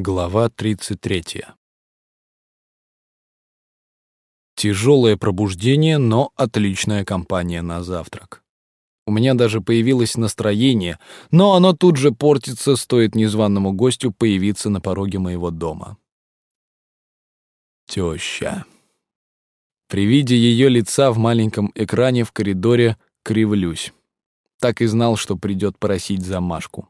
Глава 33. Тяжелое пробуждение, но отличная компания на завтрак. У меня даже появилось настроение, но оно тут же портится, стоит незваному гостю появиться на пороге моего дома. Теща. При виде ее лица в маленьком экране в коридоре кривлюсь. Так и знал, что придет просить за Машку.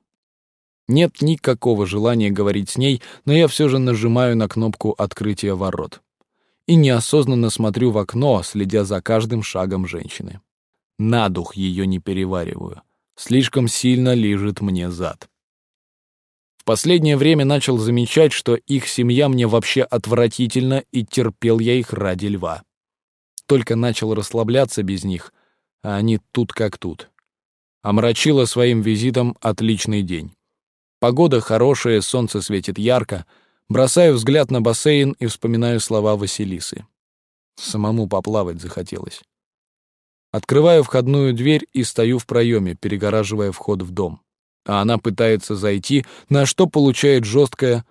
Нет никакого желания говорить с ней, но я все же нажимаю на кнопку открытия ворот. И неосознанно смотрю в окно, следя за каждым шагом женщины. На дух ее не перевариваю. Слишком сильно лежит мне зад. В последнее время начал замечать, что их семья мне вообще отвратительна, и терпел я их ради льва. Только начал расслабляться без них, а они тут как тут. Омрачило своим визитом отличный день. Погода хорошая, солнце светит ярко. Бросаю взгляд на бассейн и вспоминаю слова Василисы. Самому поплавать захотелось. Открываю входную дверь и стою в проеме, перегораживая вход в дом. А она пытается зайти, на что получает жесткое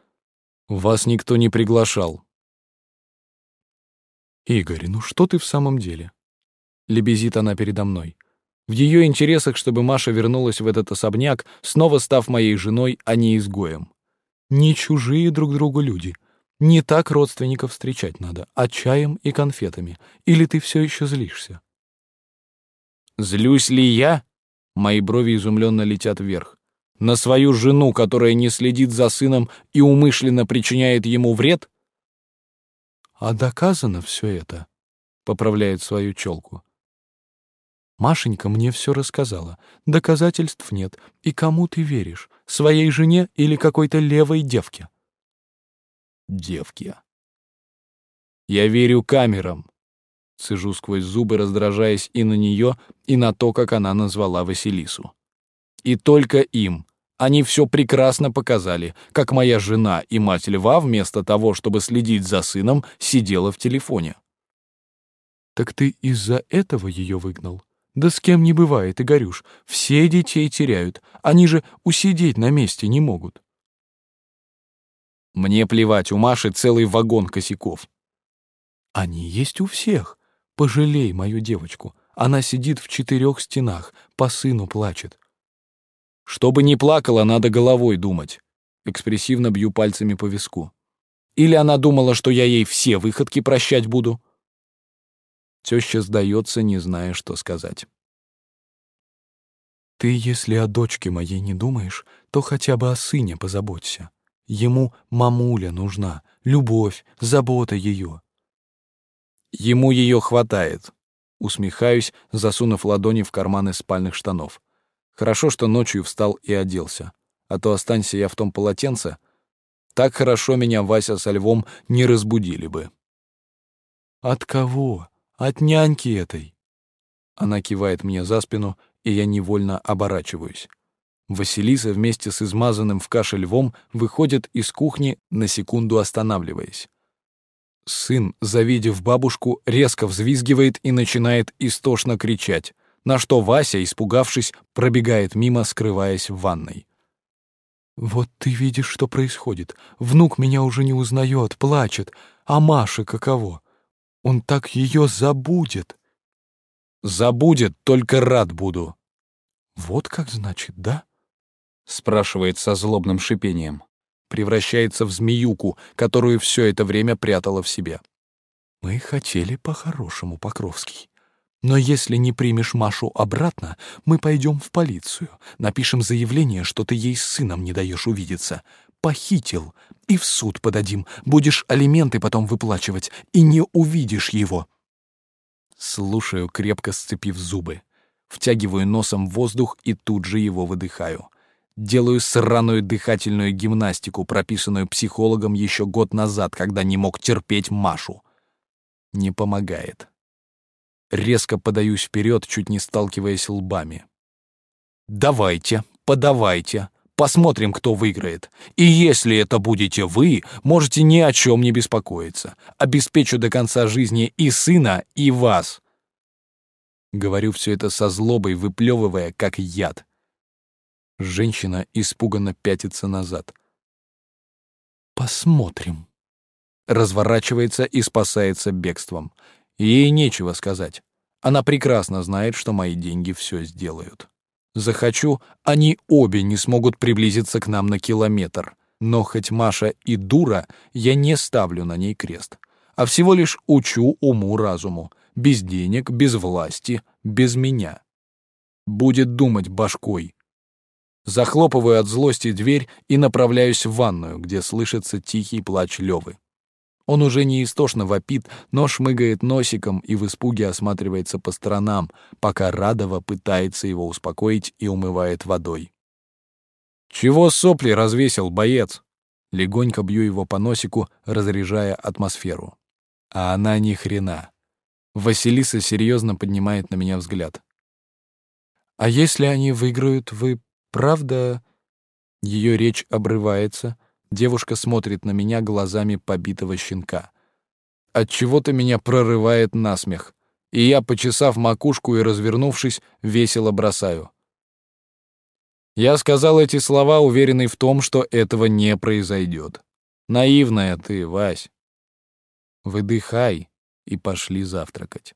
«Вас никто не приглашал». «Игорь, ну что ты в самом деле?» Лебезит она передо мной. В ее интересах, чтобы Маша вернулась в этот особняк, снова став моей женой, а не изгоем. Не чужие друг другу люди. Не так родственников встречать надо, а чаем и конфетами. Или ты все еще злишься? Злюсь ли я? Мои брови изумленно летят вверх. На свою жену, которая не следит за сыном и умышленно причиняет ему вред? А доказано все это, поправляет свою челку. Машенька мне все рассказала. Доказательств нет. И кому ты веришь? Своей жене или какой-то левой девке? Девке. Я верю камерам. Сижу сквозь зубы, раздражаясь и на нее, и на то, как она назвала Василису. И только им. Они все прекрасно показали, как моя жена и мать льва вместо того, чтобы следить за сыном, сидела в телефоне. Так ты из-за этого ее выгнал? Да с кем не бывает, Игорюш. Все детей теряют. Они же усидеть на месте не могут. Мне плевать, у Маши целый вагон косяков. Они есть у всех. Пожалей мою девочку. Она сидит в четырех стенах, по сыну плачет. Чтобы не плакала, надо головой думать. Экспрессивно бью пальцами по виску. Или она думала, что я ей все выходки прощать буду? Теща сдается, не зная, что сказать. «Ты, если о дочке моей не думаешь, то хотя бы о сыне позаботься. Ему мамуля нужна, любовь, забота ее». «Ему ее хватает», — усмехаюсь, засунув ладони в карманы спальных штанов. «Хорошо, что ночью встал и оделся, а то останься я в том полотенце, так хорошо меня Вася со львом не разбудили бы». «От кого?» От няньки этой. Она кивает мне за спину, и я невольно оборачиваюсь. Василиса вместе с измазанным в каше львом выходит из кухни, на секунду останавливаясь. Сын, завидев бабушку, резко взвизгивает и начинает истошно кричать, на что Вася, испугавшись, пробегает мимо, скрываясь в ванной. «Вот ты видишь, что происходит. Внук меня уже не узнает, плачет. А Маше каково? Он так ее забудет. Забудет, только рад буду. Вот как значит, да? Спрашивает со злобным шипением. Превращается в змеюку, которую все это время прятала в себе. Мы хотели по-хорошему, Покровский. Но если не примешь Машу обратно, мы пойдем в полицию, напишем заявление, что ты ей с сыном не даешь увидеться, похитил, и в суд подадим. Будешь алименты потом выплачивать, и не увидишь его». Слушаю, крепко сцепив зубы. Втягиваю носом воздух и тут же его выдыхаю. Делаю сраную дыхательную гимнастику, прописанную психологом еще год назад, когда не мог терпеть Машу. Не помогает. Резко подаюсь вперед, чуть не сталкиваясь лбами. «Давайте, подавайте. Посмотрим, кто выиграет. И если это будете вы, можете ни о чем не беспокоиться. Обеспечу до конца жизни и сына, и вас. Говорю все это со злобой, выплевывая, как яд. Женщина испуганно пятится назад. Посмотрим. Разворачивается и спасается бегством. Ей нечего сказать. Она прекрасно знает, что мои деньги все сделают. Захочу, они обе не смогут приблизиться к нам на километр. Но хоть Маша и дура, я не ставлю на ней крест, а всего лишь учу уму-разуму, без денег, без власти, без меня. Будет думать башкой. Захлопываю от злости дверь и направляюсь в ванную, где слышится тихий плач Левы. Он уже не истошно вопит, но шмыгает носиком и в испуге осматривается по сторонам, пока Радова пытается его успокоить и умывает водой. «Чего сопли развесил, боец?» Легонько бью его по носику, разряжая атмосферу. А она ни хрена. Василиса серьезно поднимает на меня взгляд. «А если они выиграют, вы правда...» Ее речь обрывается, Девушка смотрит на меня глазами побитого щенка. От чего то меня прорывает насмех, и я, почесав макушку и развернувшись, весело бросаю. Я сказал эти слова, уверенный в том, что этого не произойдет. Наивная ты, Вась. Выдыхай и пошли завтракать.